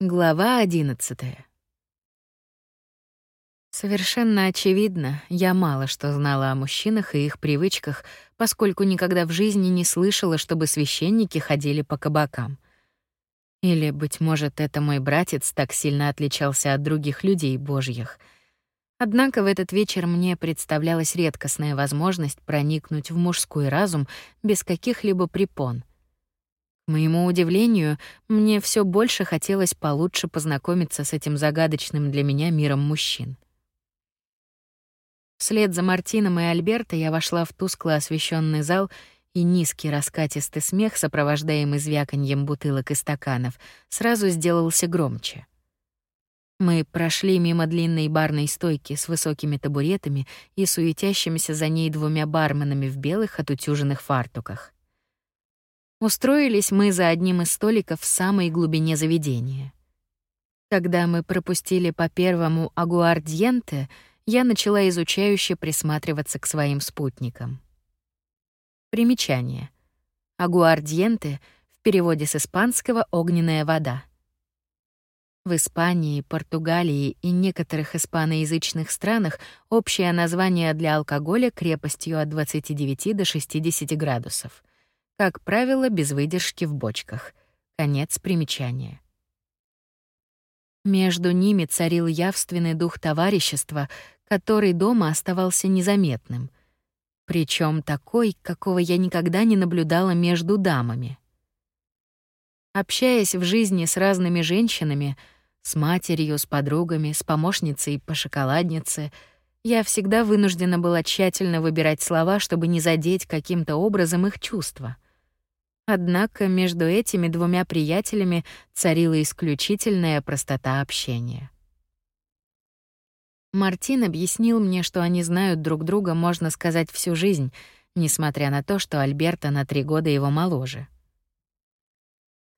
Глава одиннадцатая. Совершенно очевидно, я мало что знала о мужчинах и их привычках, поскольку никогда в жизни не слышала, чтобы священники ходили по кабакам. Или, быть может, это мой братец так сильно отличался от других людей божьих. Однако в этот вечер мне представлялась редкостная возможность проникнуть в мужской разум без каких-либо препон — моему удивлению, мне все больше хотелось получше познакомиться с этим загадочным для меня миром мужчин. Вслед за Мартином и Альберто я вошла в тускло освещенный зал, и низкий раскатистый смех, сопровождаемый звяканьем бутылок и стаканов, сразу сделался громче. Мы прошли мимо длинной барной стойки с высокими табуретами и суетящимися за ней двумя барменами в белых отутюженных фартуках. Устроились мы за одним из столиков в самой глубине заведения. Когда мы пропустили по первому агуардиенте, я начала изучающе присматриваться к своим спутникам. Примечание. Агуардиенте в переводе с испанского огненная вода. В Испании, Португалии и некоторых испаноязычных странах общее название для алкоголя крепостью от 29 до 60 градусов. Как правило, без выдержки в бочках. Конец примечания. Между ними царил явственный дух товарищества, который дома оставался незаметным. Причем такой, какого я никогда не наблюдала между дамами. Общаясь в жизни с разными женщинами, с матерью, с подругами, с помощницей по шоколаднице — я всегда вынуждена была тщательно выбирать слова, чтобы не задеть каким-то образом их чувства. Однако между этими двумя приятелями царила исключительная простота общения. Мартин объяснил мне, что они знают друг друга, можно сказать, всю жизнь, несмотря на то, что Альберта на три года его моложе.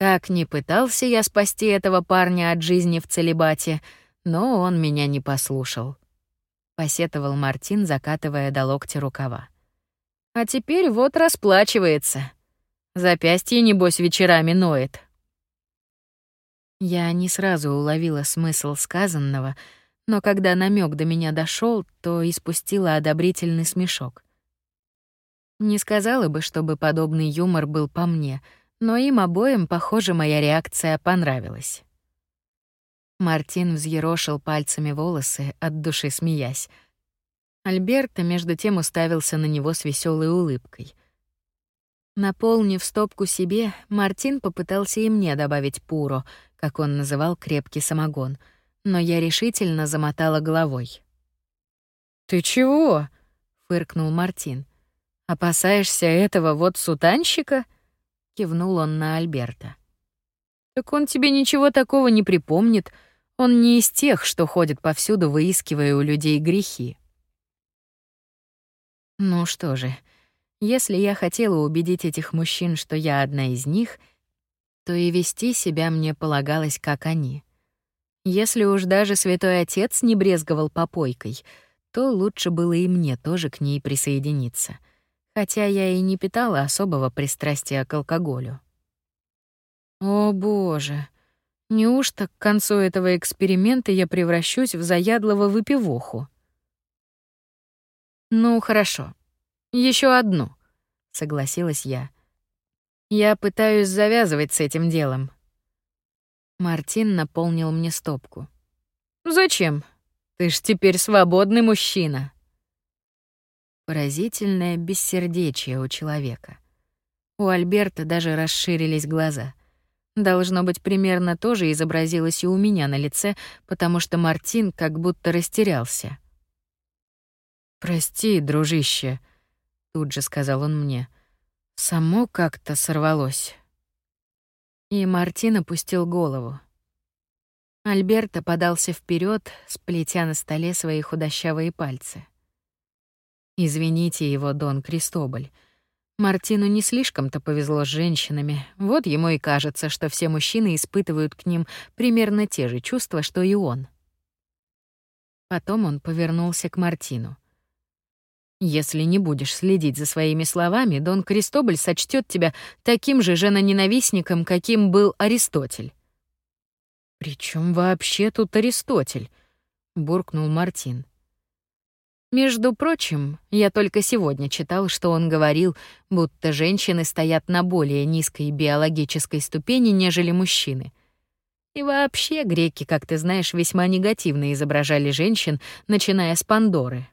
Как ни пытался я спасти этого парня от жизни в целибате, но он меня не послушал. Посетовал Мартин, закатывая до локтя рукава. А теперь вот расплачивается. Запястье, небось, вечерами ноет. Я не сразу уловила смысл сказанного, но когда намек до меня дошел, то испустила одобрительный смешок. Не сказала бы, чтобы подобный юмор был по мне, но им обоим, похоже, моя реакция понравилась. Мартин взъерошил пальцами волосы, от души смеясь. Альберто между тем уставился на него с веселой улыбкой. Наполнив стопку себе, Мартин попытался и мне добавить пуро, как он называл крепкий самогон, но я решительно замотала головой. «Ты чего?» — фыркнул Мартин. «Опасаешься этого вот сутанщика?» — кивнул он на Альберта. «Так он тебе ничего такого не припомнит. Он не из тех, что ходит повсюду, выискивая у людей грехи». Ну что же, если я хотела убедить этих мужчин, что я одна из них, то и вести себя мне полагалось, как они. Если уж даже святой отец не брезговал попойкой, то лучше было и мне тоже к ней присоединиться, хотя я и не питала особого пристрастия к алкоголю. О, боже! Неужто к концу этого эксперимента я превращусь в заядлого выпивоху? Ну, хорошо. Еще одну, согласилась я. Я пытаюсь завязывать с этим делом. Мартин наполнил мне стопку. Зачем? Ты ж теперь свободный мужчина. Поразительное бессердечие у человека. У Альберта даже расширились глаза. Должно быть, примерно то же изобразилось и у меня на лице, потому что Мартин как будто растерялся. «Прости, дружище», тут же сказал он мне. Само как-то сорвалось. И Мартин опустил голову. Альберто подался вперед, сплетя на столе свои худощавые пальцы. Извините его, Дон Кристобаль. Мартину не слишком-то повезло с женщинами. Вот ему и кажется, что все мужчины испытывают к ним примерно те же чувства, что и он. Потом он повернулся к Мартину. Если не будешь следить за своими словами, Дон Кристоболь сочтет тебя таким же женоненавистником, каким был Аристотель. Причем вообще тут Аристотель?» — буркнул Мартин. Между прочим, я только сегодня читал, что он говорил, будто женщины стоят на более низкой биологической ступени, нежели мужчины. И вообще греки, как ты знаешь, весьма негативно изображали женщин, начиная с Пандоры.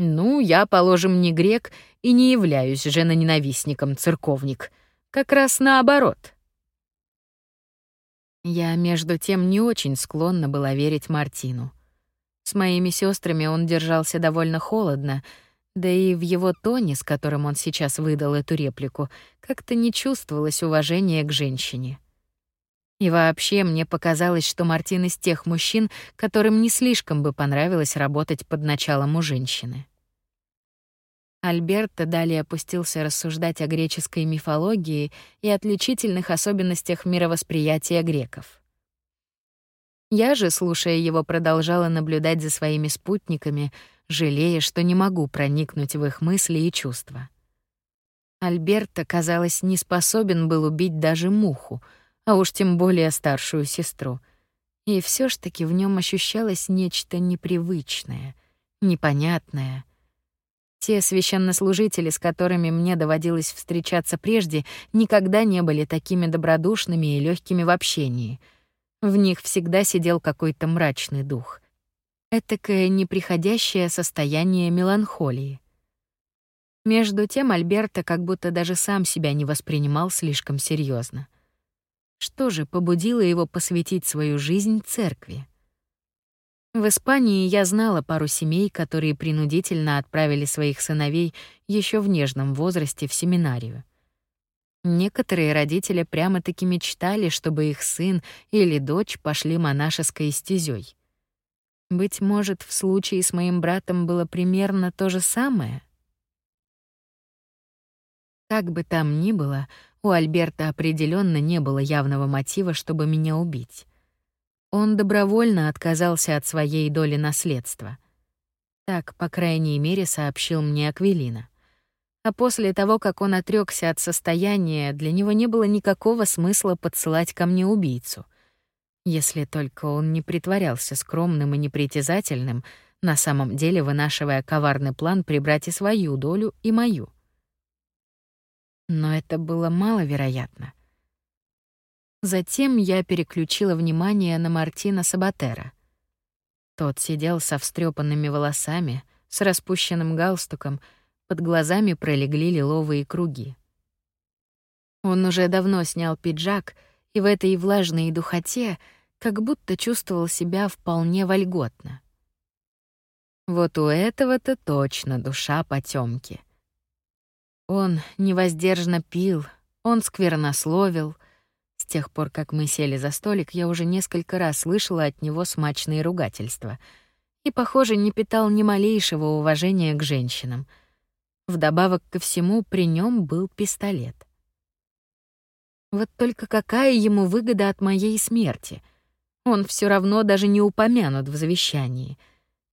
Ну, я, положим, не грек и не являюсь женоненавистником, церковник. Как раз наоборот. Я, между тем, не очень склонна была верить Мартину. С моими сестрами он держался довольно холодно, да и в его тоне, с которым он сейчас выдал эту реплику, как-то не чувствовалось уважения к женщине. И вообще мне показалось, что Мартин из тех мужчин, которым не слишком бы понравилось работать под началом у женщины. Альберто далее опустился рассуждать о греческой мифологии и отличительных особенностях мировосприятия греков. Я же, слушая его, продолжала наблюдать за своими спутниками, жалея, что не могу проникнуть в их мысли и чувства. Альберто, казалось, не способен был убить даже муху — а уж тем более старшую сестру. И все ж таки в нем ощущалось нечто непривычное, непонятное. Те священнослужители, с которыми мне доводилось встречаться прежде, никогда не были такими добродушными и легкими в общении. В них всегда сидел какой-то мрачный дух. Этакое неприходящее состояние меланхолии. Между тем Альберто как будто даже сам себя не воспринимал слишком серьезно. Что же побудило его посвятить свою жизнь церкви? В Испании я знала пару семей, которые принудительно отправили своих сыновей еще в нежном возрасте в семинарию. Некоторые родители прямо-таки мечтали, чтобы их сын или дочь пошли монашеской стезей. Быть может, в случае с моим братом было примерно то же самое? Как бы там ни было, у Альберта определенно не было явного мотива, чтобы меня убить. Он добровольно отказался от своей доли наследства. Так, по крайней мере, сообщил мне Аквилина. А после того, как он отрёкся от состояния, для него не было никакого смысла подсылать ко мне убийцу. Если только он не притворялся скромным и непритязательным, на самом деле вынашивая коварный план прибрать и свою долю, и мою — но это было маловероятно. Затем я переключила внимание на Мартина Сабатера. Тот сидел со встрепанными волосами, с распущенным галстуком, под глазами пролегли лиловые круги. Он уже давно снял пиджак, и в этой влажной духоте как будто чувствовал себя вполне вольготно. Вот у этого-то точно душа потёмки. Он невоздержно пил, он сквернословил. С тех пор, как мы сели за столик, я уже несколько раз слышала от него смачные ругательства. И, похоже, не питал ни малейшего уважения к женщинам. Вдобавок ко всему, при нем был пистолет. Вот только какая ему выгода от моей смерти? Он все равно даже не упомянут в завещании.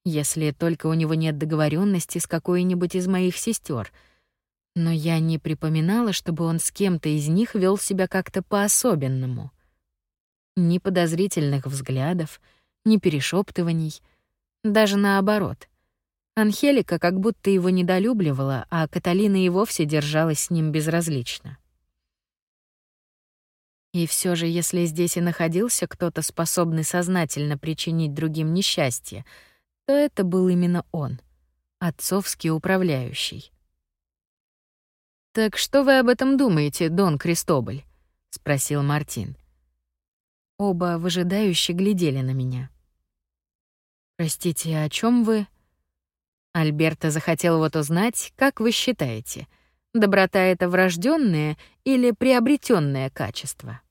Если только у него нет договоренности с какой-нибудь из моих сестер — но я не припоминала, чтобы он с кем-то из них вел себя как-то по-особенному. Ни подозрительных взглядов, ни перешептываний, даже наоборот. Анхелика как будто его недолюбливала, а Каталина и вовсе держалась с ним безразлично. И все же, если здесь и находился кто-то, способный сознательно причинить другим несчастье, то это был именно он, отцовский управляющий. «Так что вы об этом думаете, Дон Кристоболь?» — спросил Мартин. Оба выжидающе глядели на меня. «Простите, о чем вы?» Альберта захотел вот узнать, как вы считаете, доброта — это врожденное или приобретенное качество?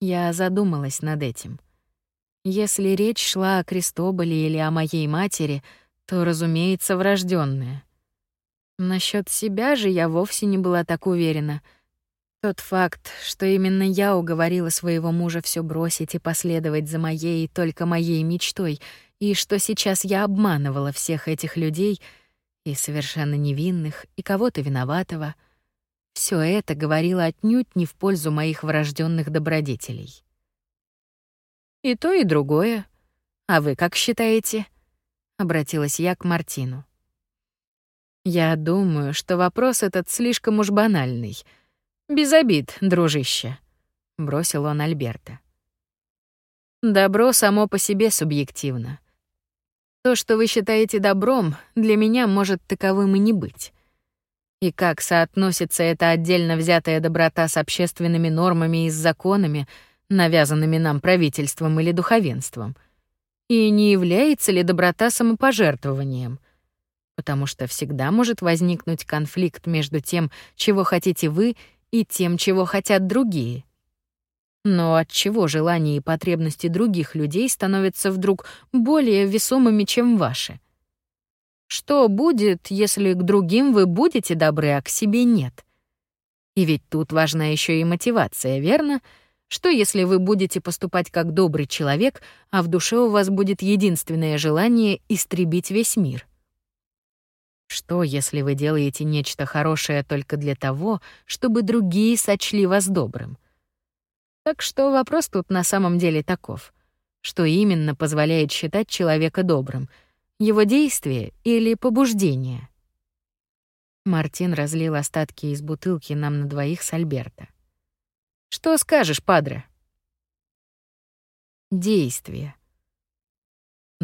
Я задумалась над этим. Если речь шла о Кристоболе или о моей матери, то, разумеется, врожденное. Насчет себя же я вовсе не была так уверена. Тот факт, что именно я уговорила своего мужа все бросить и последовать за моей только моей мечтой, и что сейчас я обманывала всех этих людей, и совершенно невинных, и кого-то виноватого, Все это говорило отнюдь не в пользу моих врожденных добродетелей. И то, и другое. А вы как считаете? обратилась я к Мартину. Я думаю, что вопрос этот слишком уж банальный. Без обид, дружище, бросил он Альберта. Добро само по себе субъективно. То, что вы считаете добром, для меня может таковым и не быть. И как соотносится эта отдельно взятая доброта с общественными нормами и с законами, навязанными нам правительством или духовенством? И не является ли доброта самопожертвованием? Потому что всегда может возникнуть конфликт между тем, чего хотите вы, и тем, чего хотят другие — но от чего желания и потребности других людей становятся вдруг более весомыми, чем ваши? Что будет, если к другим вы будете добры, а к себе нет? И ведь тут важна еще и мотивация, верно? Что если вы будете поступать как добрый человек, а в душе у вас будет единственное желание истребить весь мир? Что, если вы делаете нечто хорошее только для того, чтобы другие сочли вас добрым? Так что вопрос тут на самом деле таков. Что именно позволяет считать человека добрым? Его действие или побуждение? Мартин разлил остатки из бутылки нам на двоих с Альберта. «Что скажешь, падре?» «Действие»,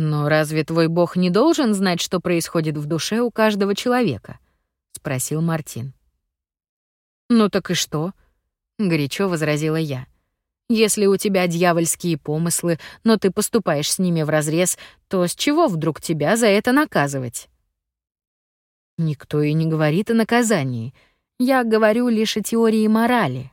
«Но разве твой бог не должен знать, что происходит в душе у каждого человека?» — спросил Мартин. «Ну так и что?» — горячо возразила я. Если у тебя дьявольские помыслы, но ты поступаешь с ними вразрез, то с чего вдруг тебя за это наказывать? Никто и не говорит о наказании. Я говорю лишь о теории морали.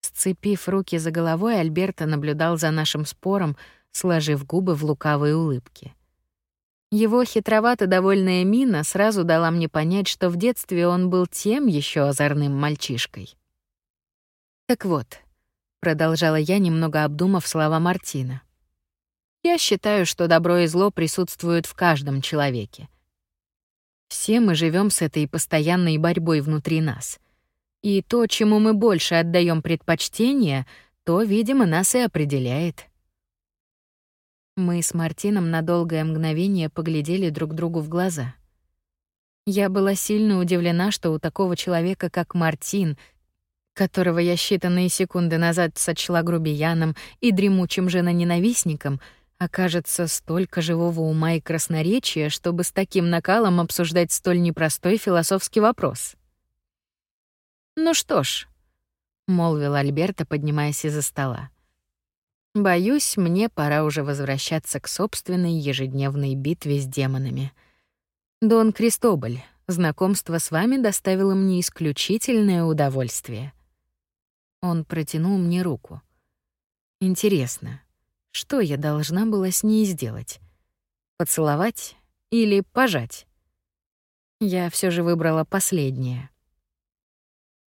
Сцепив руки за головой, Альберто наблюдал за нашим спором, сложив губы в лукавой улыбке. Его хитровато довольная мина сразу дала мне понять, что в детстве он был тем еще озорным мальчишкой. Так вот, продолжала я, немного обдумав слова Мартина. Я считаю, что добро и зло присутствуют в каждом человеке. Все мы живем с этой постоянной борьбой внутри нас. И то, чему мы больше отдаем предпочтение, то, видимо, нас и определяет. Мы с Мартином на долгое мгновение поглядели друг другу в глаза. Я была сильно удивлена, что у такого человека, как Мартин, которого я считанные секунды назад сочла грубияном и дремучим женоненавистником, окажется столько живого ума и красноречия, чтобы с таким накалом обсуждать столь непростой философский вопрос. «Ну что ж», — молвил Альберто, поднимаясь из-за стола. «Боюсь, мне пора уже возвращаться к собственной ежедневной битве с демонами. Дон Кристобаль, знакомство с вами доставило мне исключительное удовольствие. Он протянул мне руку. Интересно, что я должна была с ней сделать? Поцеловать или пожать? Я все же выбрала последнее.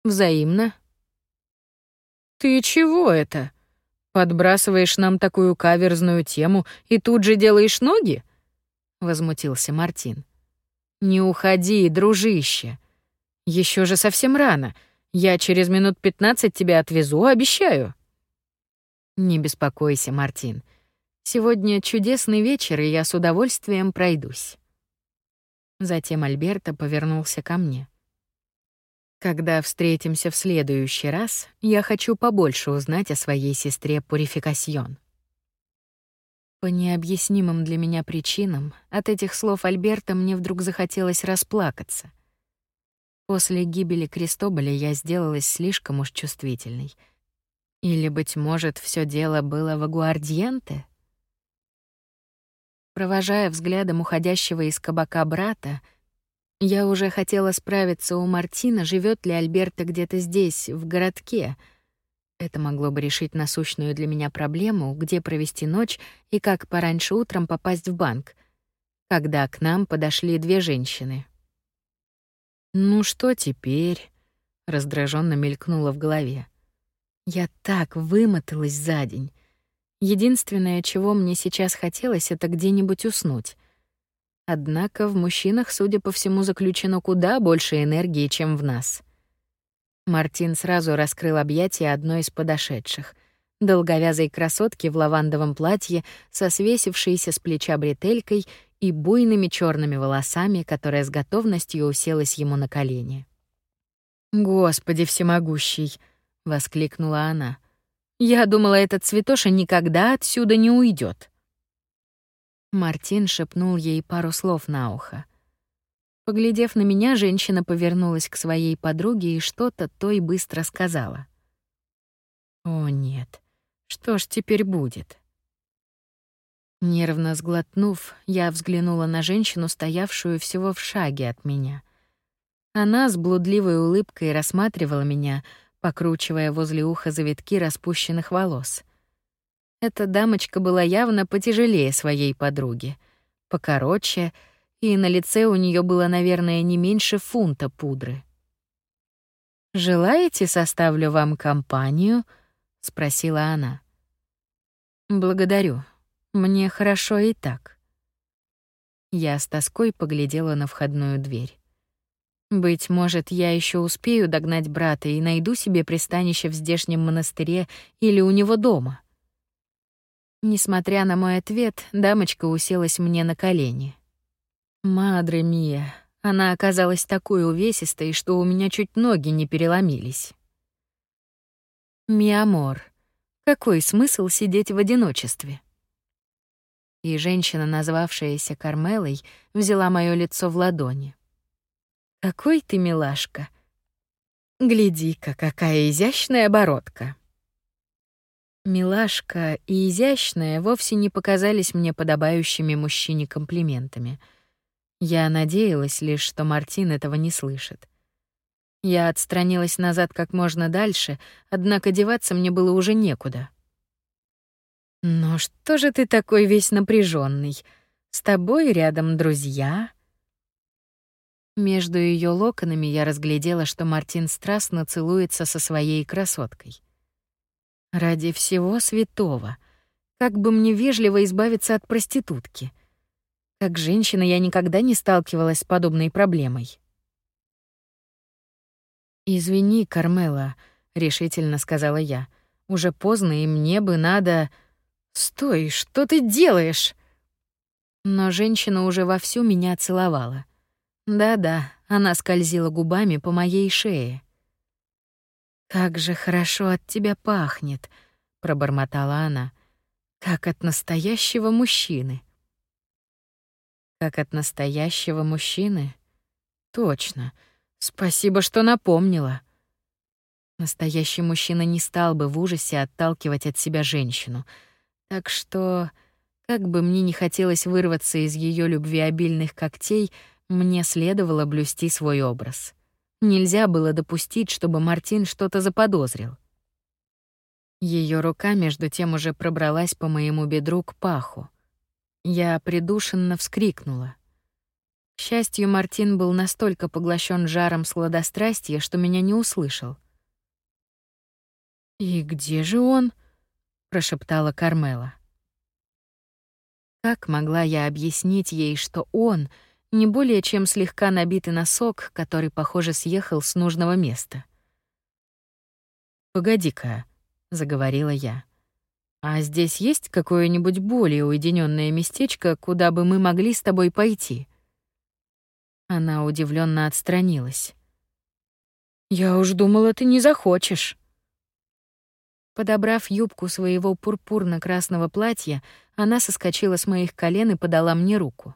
Взаимно. Ты чего это? Подбрасываешь нам такую каверзную тему и тут же делаешь ноги? возмутился Мартин. Не уходи, дружище. Еще же совсем рано. Я через минут пятнадцать тебя отвезу, обещаю. Не беспокойся, Мартин. Сегодня чудесный вечер, и я с удовольствием пройдусь. Затем Альберто повернулся ко мне. Когда встретимся в следующий раз, я хочу побольше узнать о своей сестре Пурификасьон. По необъяснимым для меня причинам от этих слов Альберта мне вдруг захотелось расплакаться. После гибели Крестоболя я сделалась слишком уж чувствительной. Или, быть может, все дело было в Агуардиенте? Провожая взглядом уходящего из кабака брата, я уже хотела справиться у Мартина, живет ли Альберта где-то здесь, в городке. Это могло бы решить насущную для меня проблему, где провести ночь и как пораньше утром попасть в банк, когда к нам подошли две женщины. Ну что теперь? раздраженно мелькнуло в голове. Я так вымоталась за день. Единственное, чего мне сейчас хотелось, это где-нибудь уснуть. Однако в мужчинах, судя по всему, заключено куда больше энергии, чем в нас. Мартин сразу раскрыл объятия одной из подошедших — долговязой красотки в лавандовом платье со свесившейся с плеча бретелькой и буйными черными волосами, которая с готовностью уселась ему на колени. «Господи всемогущий!» — воскликнула она. «Я думала, этот цветоша никогда отсюда не уйдет. Мартин шепнул ей пару слов на ухо. Поглядев на меня, женщина повернулась к своей подруге и что-то той быстро сказала. «О, нет, что ж теперь будет?» Нервно сглотнув, я взглянула на женщину, стоявшую всего в шаге от меня. Она с блудливой улыбкой рассматривала меня, покручивая возле уха завитки распущенных волос. Эта дамочка была явно потяжелее своей подруги, покороче — и на лице у нее было, наверное, не меньше фунта пудры. «Желаете, составлю вам компанию?» — спросила она. «Благодарю. Мне хорошо и так». Я с тоской поглядела на входную дверь. Быть может, я еще успею догнать брата и найду себе пристанище в здешнем монастыре или у него дома. Несмотря на мой ответ, дамочка уселась мне на колени. Madre mía, она оказалась такой увесистой, что у меня чуть ноги не переломились. Mi amor, какой смысл сидеть в одиночестве? И женщина, назвавшаяся Кармелой, взяла моё лицо в ладони. Какой ты милашка. Гляди-ка, какая изящная бородка. Милашка и изящная вовсе не показались мне подобающими мужчине комплиментами — я надеялась лишь, что Мартин этого не слышит. Я отстранилась назад как можно дальше, однако деваться мне было уже некуда. «Ну что же ты такой весь напряженный? С тобой рядом друзья?» Между ее локонами я разглядела, что Мартин страстно целуется со своей красоткой. Ради всего святого, как бы мне вежливо избавиться от проститутки — как женщина я никогда не сталкивалась с подобной проблемой. «Извини, Кармела», — решительно сказала я. «Уже поздно, и мне бы надо...» «Стой, что ты делаешь?» Но женщина уже вовсю меня целовала. Да-да, она скользила губами по моей шее. «Как же хорошо от тебя пахнет», — пробормотала она. «Как от настоящего мужчины». Как от настоящего мужчины? Точно. Спасибо, что напомнила. Настоящий мужчина не стал бы в ужасе отталкивать от себя женщину. Так что, как бы мне не хотелось вырваться из ее любвеобильных когтей, мне следовало блюсти свой образ. Нельзя было допустить, чтобы Мартин что-то заподозрил. Ее рука между тем уже пробралась по моему бедру к паху. Я придушенно вскрикнула. К счастью, Мартин был настолько поглощен жаром сладострастия, что меня не услышал. «И где же он?» — прошептала Кармела. Как могла я объяснить ей, что он — не более чем слегка набитый носок, который, похоже, съехал с нужного места? «Погоди-ка», — заговорила я. А здесь есть какое-нибудь более уединенное местечко, куда бы мы могли с тобой пойти? Она удивленно отстранилась. Я уж думала, ты не захочешь. Подобрав юбку своего пурпурно-красного платья, она соскочила с моих колен и подала мне руку.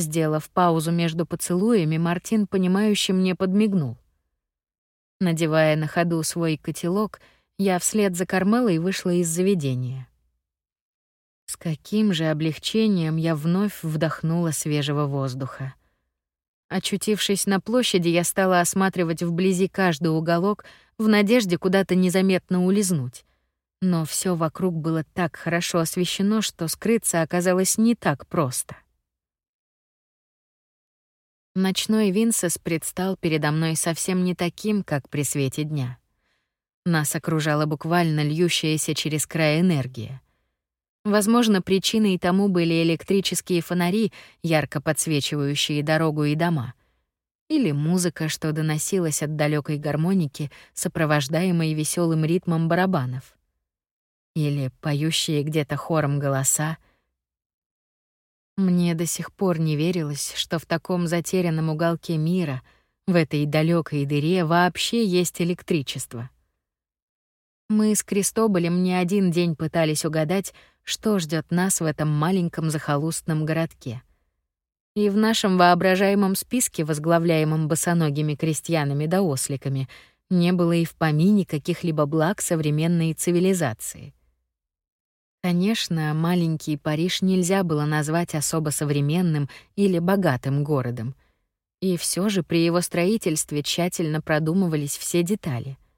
Сделав паузу между поцелуями, Мартин, понимающе мне подмигнул. Надевая на ходу свой котелок, я вслед за Кармелой вышла из заведения. С каким же облегчением я вновь вдохнула свежего воздуха. Очутившись на площади, я стала осматривать вблизи каждый уголок в надежде куда-то незаметно улизнуть. Но все вокруг было так хорошо освещено, что скрыться оказалось не так просто. Ночной Винсес предстал передо мной совсем не таким, как при свете дня. Нас окружала буквально льющаяся через край энергия. Возможно, причиной тому были электрические фонари, ярко подсвечивающие дорогу и дома. Или музыка, что доносилась от далекой гармоники, сопровождаемой веселым ритмом барабанов. Или поющие где-то хором голоса. Мне до сих пор не верилось, что в таком затерянном уголке мира, в этой далекой дыре вообще есть электричество. Мы с Кристоболем не один день пытались угадать, что ждет нас в этом маленьком захолустном городке. И в нашем воображаемом списке, возглавляемом босоногими крестьянами да осликами, не было и в помине каких-либо благ современной цивилизации. Конечно, маленький Париж нельзя было назвать особо современным или богатым городом. И все же при его строительстве тщательно продумывались все детали —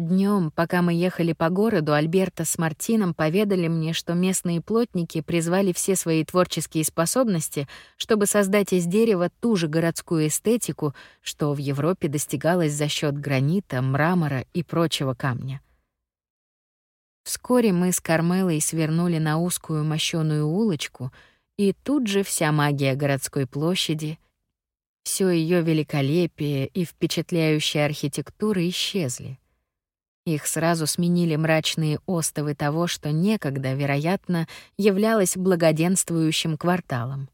Днем, пока мы ехали по городу, Альберта с Мартином поведали мне, что местные плотники призвали все свои творческие способности, чтобы создать из дерева ту же городскую эстетику, что в Европе достигалось за счет гранита, мрамора и прочего камня. Вскоре мы с Кармелой свернули на узкую мощёную улочку, и тут же вся магия городской площади, все ее великолепие и впечатляющая архитектура исчезли. Их сразу сменили мрачные остовы того, что некогда, вероятно, являлось благоденствующим кварталом.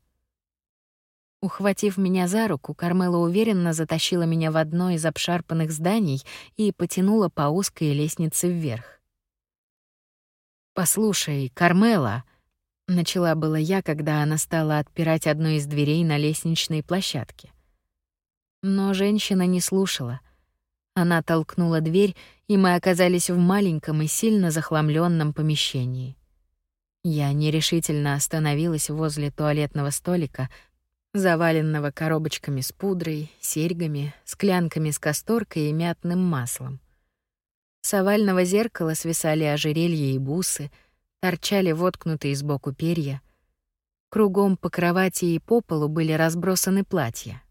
Ухватив меня за руку, Кармела уверенно затащила меня в одно из обшарпанных зданий и потянула по узкой лестнице вверх. «Послушай, Кармела», — начала была я, когда она стала отпирать одну из дверей на лестничной площадке. Но женщина не слушала. Она толкнула дверь, и мы оказались в маленьком и сильно захламленном помещении. Я нерешительно остановилась возле туалетного столика, заваленного коробочками с пудрой, серьгами, склянками с касторкой и мятным маслом. С овального зеркала свисали ожерелья и бусы, торчали воткнутые сбоку перья. Кругом по кровати и по полу были разбросаны платья.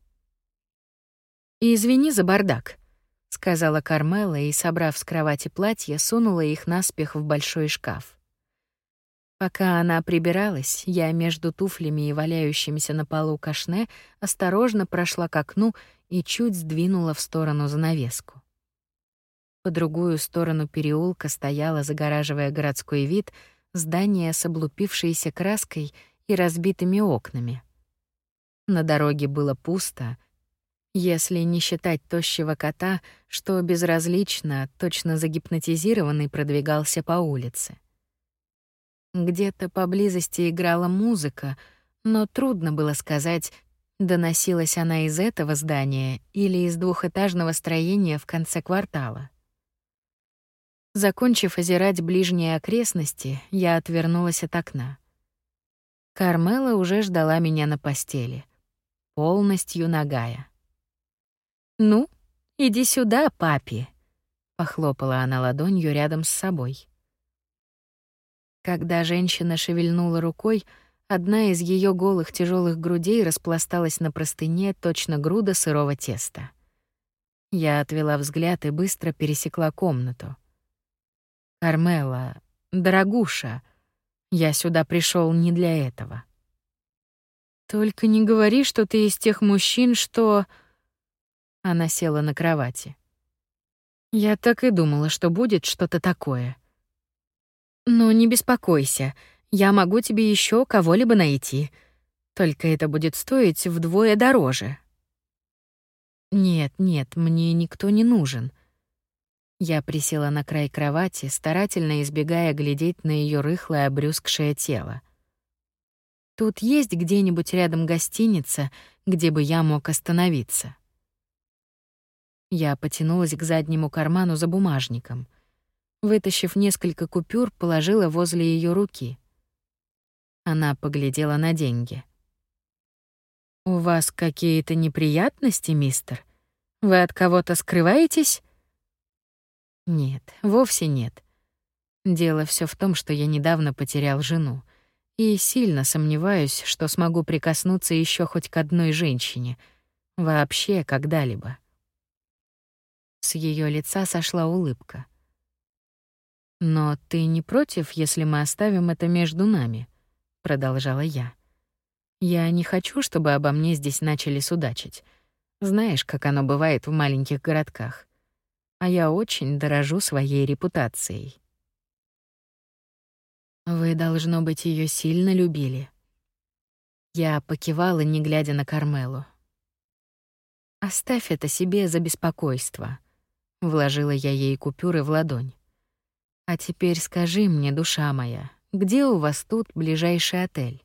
«Извини за бардак», сказала Кармела и, собрав с кровати платья, сунула их наспех в большой шкаф. Пока она прибиралась, я между туфлями и валяющимися на полу кашне осторожно прошла к окну и чуть сдвинула в сторону занавеску. По другую сторону переулка стояло, загораживая городской вид, здание с облупившейся краской и разбитыми окнами. На дороге было пусто, если не считать тощего кота, что безразлично, точно загипнотизированный продвигался по улице. Где-то поблизости играла музыка, но трудно было сказать, доносилась она из этого здания или из двухэтажного строения в конце квартала. Закончив озирать ближние окрестности, я отвернулась от окна. Кармела уже ждала меня на постели, полностью нагая. «Ну, иди сюда, папи», — похлопала она ладонью рядом с собой. Когда женщина шевельнула рукой, одна из ее голых тяжелых грудей распласталась на простыне точно груда сырого теста. Я отвела взгляд и быстро пересекла комнату. «Кармела, дорогуша, я сюда пришел не для этого». «Только не говори, что ты из тех мужчин, что...» Она села на кровати. Я так и думала, что будет что-то такое. Но не беспокойся, я могу тебе еще кого-либо найти. Только это будет стоить вдвое дороже. Нет, нет, мне никто не нужен. Я присела на край кровати, старательно избегая глядеть на ее рыхлое обрюзгшее тело. Тут есть где-нибудь рядом гостиница, где бы я мог остановиться. Я потянулась к заднему карману за бумажником. Вытащив несколько купюр, положила возле ее руки. Она поглядела на деньги. «У вас какие-то неприятности, мистер? Вы от кого-то скрываетесь?» «Нет, вовсе нет. Дело все в том, что я недавно потерял жену и сильно сомневаюсь, что смогу прикоснуться еще хоть к одной женщине, вообще когда-либо. С ее лица сошла улыбка. Но ты не против, если мы оставим это между нами, продолжала я. Я не хочу, чтобы обо мне здесь начали судачить. Знаешь, как оно бывает в маленьких городках. А я очень дорожу своей репутацией. Вы должно быть ее сильно любили. Я покивала, не глядя на Кармелу. Оставь это себе за беспокойство. Вложила я ей купюры в ладонь. А теперь скажи мне, душа моя, где у вас тут ближайший отель?